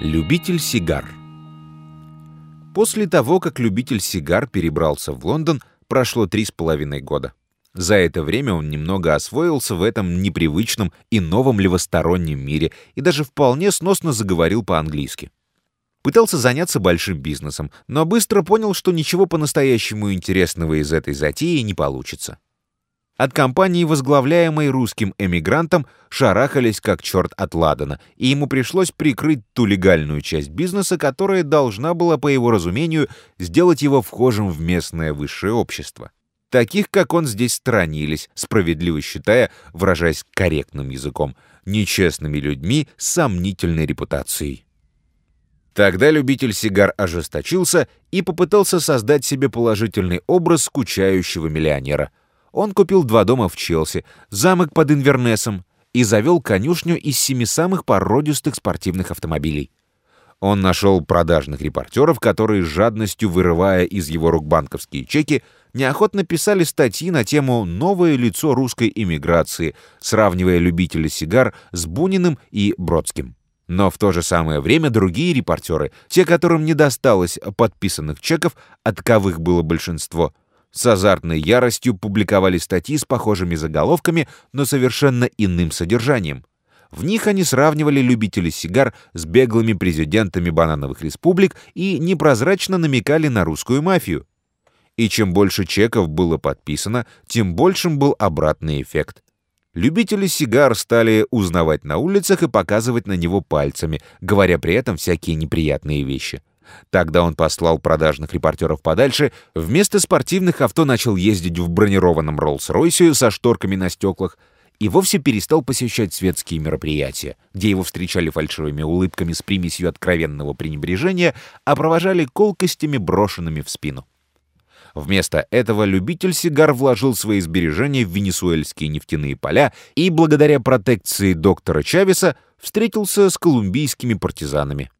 Любитель сигар После того, как любитель сигар перебрался в Лондон, прошло три с половиной года. За это время он немного освоился в этом непривычном и новом левостороннем мире и даже вполне сносно заговорил по-английски. Пытался заняться большим бизнесом, но быстро понял, что ничего по-настоящему интересного из этой затеи не получится. От компании, возглавляемой русским эмигрантом, шарахались как черт от ладана, и ему пришлось прикрыть ту легальную часть бизнеса, которая должна была, по его разумению, сделать его вхожим в местное высшее общество. Таких, как он, здесь сторонились, справедливо считая, выражаясь корректным языком, нечестными людьми с сомнительной репутацией. Тогда любитель сигар ожесточился и попытался создать себе положительный образ скучающего миллионера — он купил два дома в Челси, замок под Инвернесом и завел конюшню из семи самых породистых спортивных автомобилей. Он нашел продажных репортеров, которые, жадностью вырывая из его рук банковские чеки, неохотно писали статьи на тему «Новое лицо русской иммиграции», сравнивая любителей сигар с Буниным и Бродским. Но в то же самое время другие репортеры, те, которым не досталось подписанных чеков, от таковых было большинство – с азартной яростью публиковали статьи с похожими заголовками, но совершенно иным содержанием. В них они сравнивали любителей сигар с беглыми президентами банановых республик и непрозрачно намекали на русскую мафию. И чем больше чеков было подписано, тем большим был обратный эффект. Любители сигар стали узнавать на улицах и показывать на него пальцами, говоря при этом всякие неприятные вещи. Тогда он послал продажных репортеров подальше, вместо спортивных авто начал ездить в бронированном Роллс-Ройсе со шторками на стеклах и вовсе перестал посещать светские мероприятия, где его встречали фальшивыми улыбками с примесью откровенного пренебрежения, а провожали колкостями, брошенными в спину. Вместо этого любитель сигар вложил свои сбережения в венесуэльские нефтяные поля и, благодаря протекции доктора Чавеса, встретился с колумбийскими партизанами.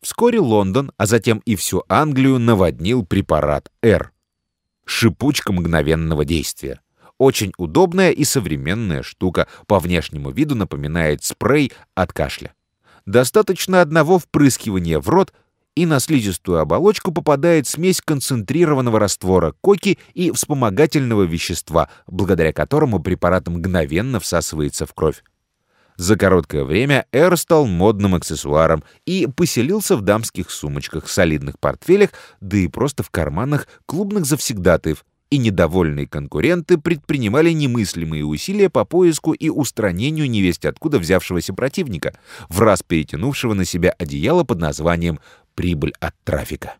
Вскоре Лондон, а затем и всю Англию наводнил препарат «Р» — шипучка мгновенного действия. Очень удобная и современная штука, по внешнему виду напоминает спрей от кашля. Достаточно одного впрыскивания в рот, и на слизистую оболочку попадает смесь концентрированного раствора коки и вспомогательного вещества, благодаря которому препарат мгновенно всасывается в кровь. За короткое время Эр стал модным аксессуаром и поселился в дамских сумочках, солидных портфелях, да и просто в карманах клубных завсегдатаев, и недовольные конкуренты предпринимали немыслимые усилия по поиску и устранению невесть откуда взявшегося противника, в раз перетянувшего на себя одеяло под названием «прибыль от трафика».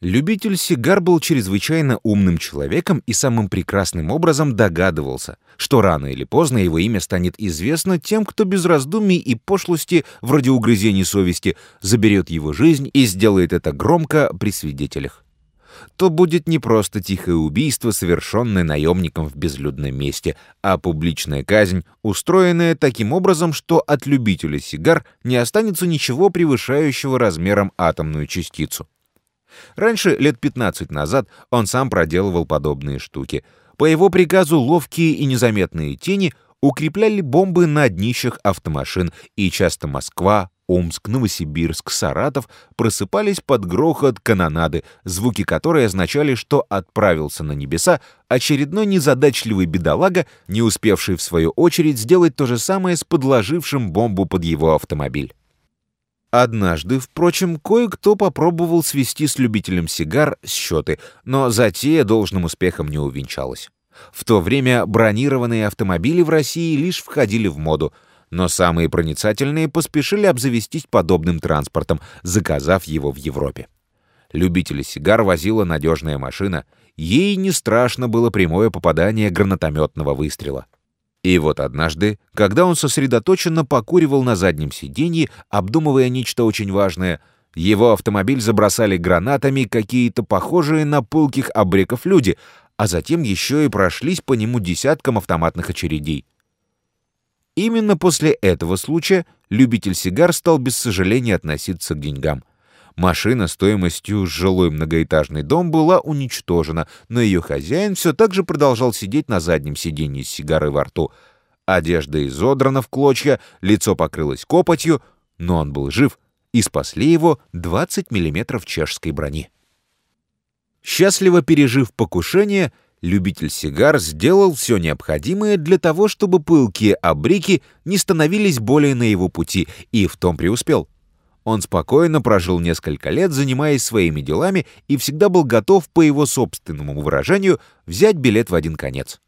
Любитель сигар был чрезвычайно умным человеком и самым прекрасным образом догадывался, что рано или поздно его имя станет известно тем, кто без раздумий и пошлости, вроде угрызений совести, заберет его жизнь и сделает это громко при свидетелях. То будет не просто тихое убийство, совершенное наемником в безлюдном месте, а публичная казнь, устроенная таким образом, что от любителя сигар не останется ничего превышающего размером атомную частицу. Раньше, лет 15 назад, он сам проделывал подобные штуки. По его приказу ловкие и незаметные тени укрепляли бомбы на днищах автомашин, и часто Москва, Омск, Новосибирск, Саратов просыпались под грохот канонады, звуки которой означали, что отправился на небеса очередной незадачливый бедолага, не успевший в свою очередь сделать то же самое с подложившим бомбу под его автомобиль. Однажды, впрочем, кое-кто попробовал свести с любителем сигар счеты, но затея должным успехом не увенчалась. В то время бронированные автомобили в России лишь входили в моду, но самые проницательные поспешили обзавестись подобным транспортом, заказав его в Европе. Любителя сигар возила надежная машина, ей не страшно было прямое попадание гранатометного выстрела. И вот однажды, когда он сосредоточенно покуривал на заднем сиденье, обдумывая нечто очень важное, его автомобиль забросали гранатами какие-то похожие на пылких обреков люди, а затем еще и прошлись по нему десяткам автоматных очередей. Именно после этого случая любитель сигар стал без сожаления относиться к деньгам. Машина стоимостью жилой многоэтажный дом была уничтожена, но ее хозяин все так же продолжал сидеть на заднем сиденье с сигарой во рту. Одежда изодрана в клочья, лицо покрылось копотью, но он был жив и спасли его 20 мм чешской брони. Счастливо пережив покушение, любитель сигар сделал все необходимое для того, чтобы пылкие абрики не становились более на его пути, и в том преуспел. Он спокойно прожил несколько лет, занимаясь своими делами, и всегда был готов, по его собственному выражению, взять билет в один конец.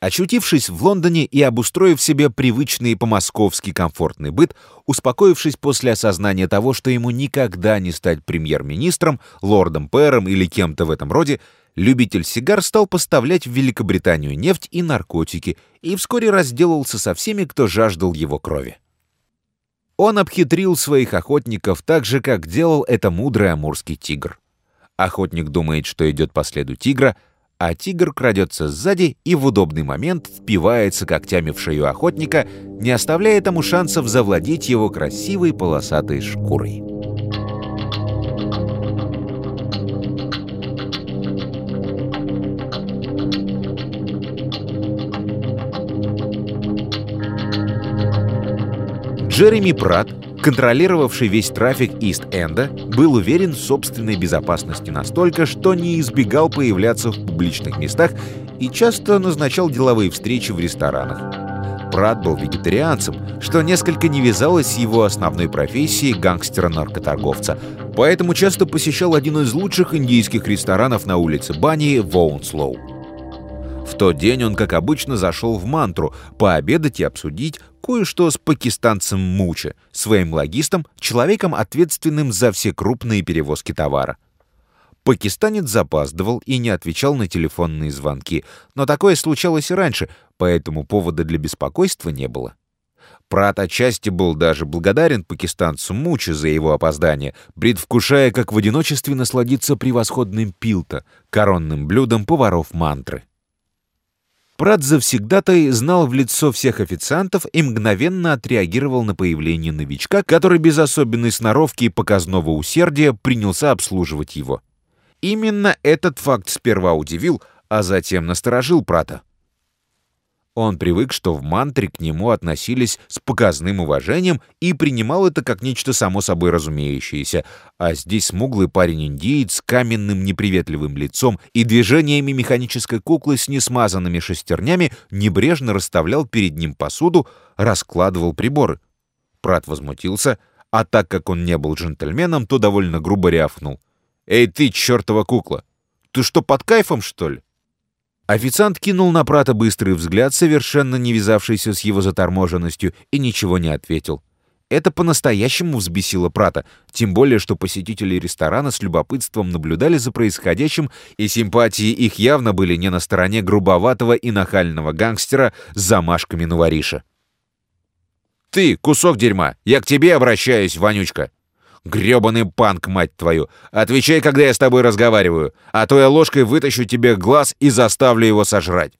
Очутившись в Лондоне и обустроив себе привычный по-московски комфортный быт, успокоившись после осознания того, что ему никогда не стать премьер-министром, лордом-пэром или кем-то в этом роде, любитель сигар стал поставлять в Великобританию нефть и наркотики и вскоре разделался со всеми, кто жаждал его крови. Он обхитрил своих охотников так же, как делал это мудрый амурский тигр. Охотник думает, что идет по следу тигра — а тигр крадется сзади и в удобный момент впивается когтями в шею охотника, не оставляя тому шансов завладеть его красивой полосатой шкурой. Джереми Пратт контролировавший весь трафик Ист-Энда, был уверен в собственной безопасности настолько, что не избегал появляться в публичных местах и часто назначал деловые встречи в ресторанах. Прат был вегетарианцем, что несколько не вязалось с его основной профессией гангстера-наркоторговца, поэтому часто посещал один из лучших индийских ресторанов на улице Бани в Оунслоу. В тот день он, как обычно, зашел в мантру пообедать и обсудить кое-что с пакистанцем Муча, своим логистом, человеком, ответственным за все крупные перевозки товара. Пакистанец запаздывал и не отвечал на телефонные звонки, но такое случалось и раньше, поэтому повода для беспокойства не было. Прат отчасти был даже благодарен пакистанцу Мучи за его опоздание, предвкушая, как в одиночестве насладиться превосходным пилта, коронным блюдом поваров мантры. Прат завсегдатай знал в лицо всех официантов и мгновенно отреагировал на появление новичка, который без особенной сноровки и показного усердия принялся обслуживать его. Именно этот факт сперва удивил, а затем насторожил Прата. Он привык, что в мантре к нему относились с показным уважением и принимал это как нечто само собой разумеющееся, а здесь смуглый парень-индиец с каменным неприветливым лицом и движениями механической куклы с несмазанными шестернями небрежно расставлял перед ним посуду, раскладывал приборы. Прат возмутился, а так как он не был джентльменом, то довольно грубо рявкнул. «Эй ты, чертова кукла! Ты что, под кайфом, что ли?» Официант кинул на Прата быстрый взгляд, совершенно не вязавшийся с его заторможенностью, и ничего не ответил. Это по-настоящему взбесило Прата, тем более, что посетители ресторана с любопытством наблюдали за происходящим, и симпатии их явно были не на стороне грубоватого и нахального гангстера с замашками новориша. «Ты, кусок дерьма, я к тебе обращаюсь, вонючка!» Грёбаный панк, мать твою! Отвечай, когда я с тобой разговариваю, а то я ложкой вытащу тебе глаз и заставлю его сожрать!»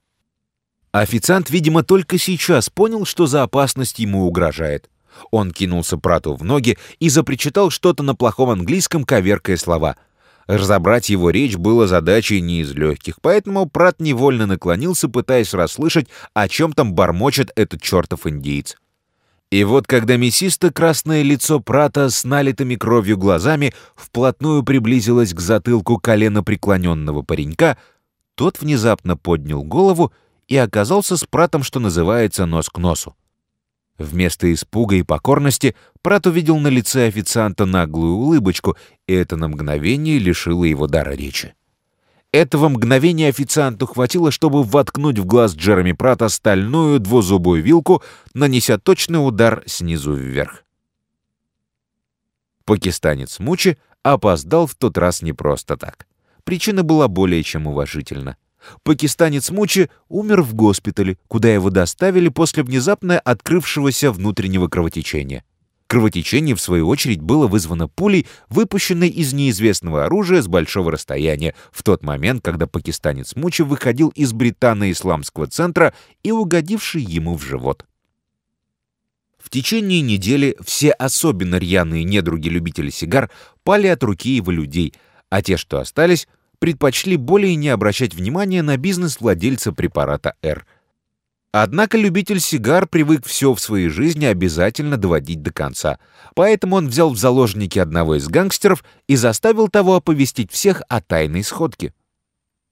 Официант, видимо, только сейчас понял, что за опасность ему угрожает. Он кинулся Прату в ноги и запричитал что-то на плохом английском, коверкая слова. Разобрать его речь было задачей не из легких, поэтому Прат невольно наклонился, пытаясь расслышать, о чем там бормочет этот чертов индейец. И вот когда мясисто-красное лицо Прата с налитыми кровью глазами вплотную приблизилось к затылку колено преклоненного паренька, тот внезапно поднял голову и оказался с Пратом, что называется, нос к носу. Вместо испуга и покорности Прат увидел на лице официанта наглую улыбочку, и это на мгновение лишило его дара речи. Этого мгновения официанту хватило, чтобы воткнуть в глаз Джереми Прата стальную двузубую вилку, нанеся точный удар снизу вверх. Пакистанец Мучи опоздал в тот раз не просто так. Причина была более чем уважительна. Пакистанец Мучи умер в госпитале, куда его доставили после внезапно открывшегося внутреннего кровотечения. Кровотечение, в свою очередь, было вызвано пулей, выпущенной из неизвестного оружия с большого расстояния, в тот момент, когда пакистанец Мучи выходил из британо-исламского центра и угодивший ему в живот. В течение недели все особенно рьяные недруги-любители сигар пали от руки его людей, а те, что остались, предпочли более не обращать внимания на бизнес владельца препарата «Р». Однако любитель сигар привык все в своей жизни обязательно доводить до конца. Поэтому он взял в заложники одного из гангстеров и заставил того оповестить всех о тайной сходке.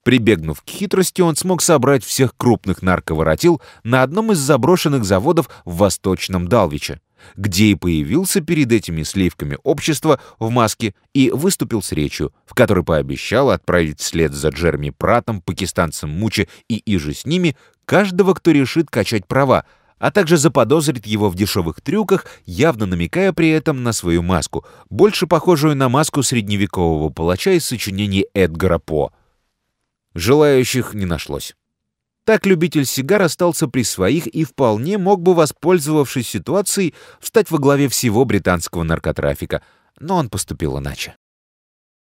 Прибегнув к хитрости, он смог собрать всех крупных нарковоротил на одном из заброшенных заводов в Восточном Далвиче, где и появился перед этими сливками общества в маске и выступил с речью, в которой пообещал отправить вслед за Джерми Пратом, пакистанцем Мучи и иже с ними каждого, кто решит качать права, а также заподозрит его в дешевых трюках, явно намекая при этом на свою маску, больше похожую на маску средневекового палача из сочинений Эдгара По. Желающих не нашлось. Так любитель сигар остался при своих и вполне мог бы, воспользовавшись ситуацией, встать во главе всего британского наркотрафика, но он поступил иначе.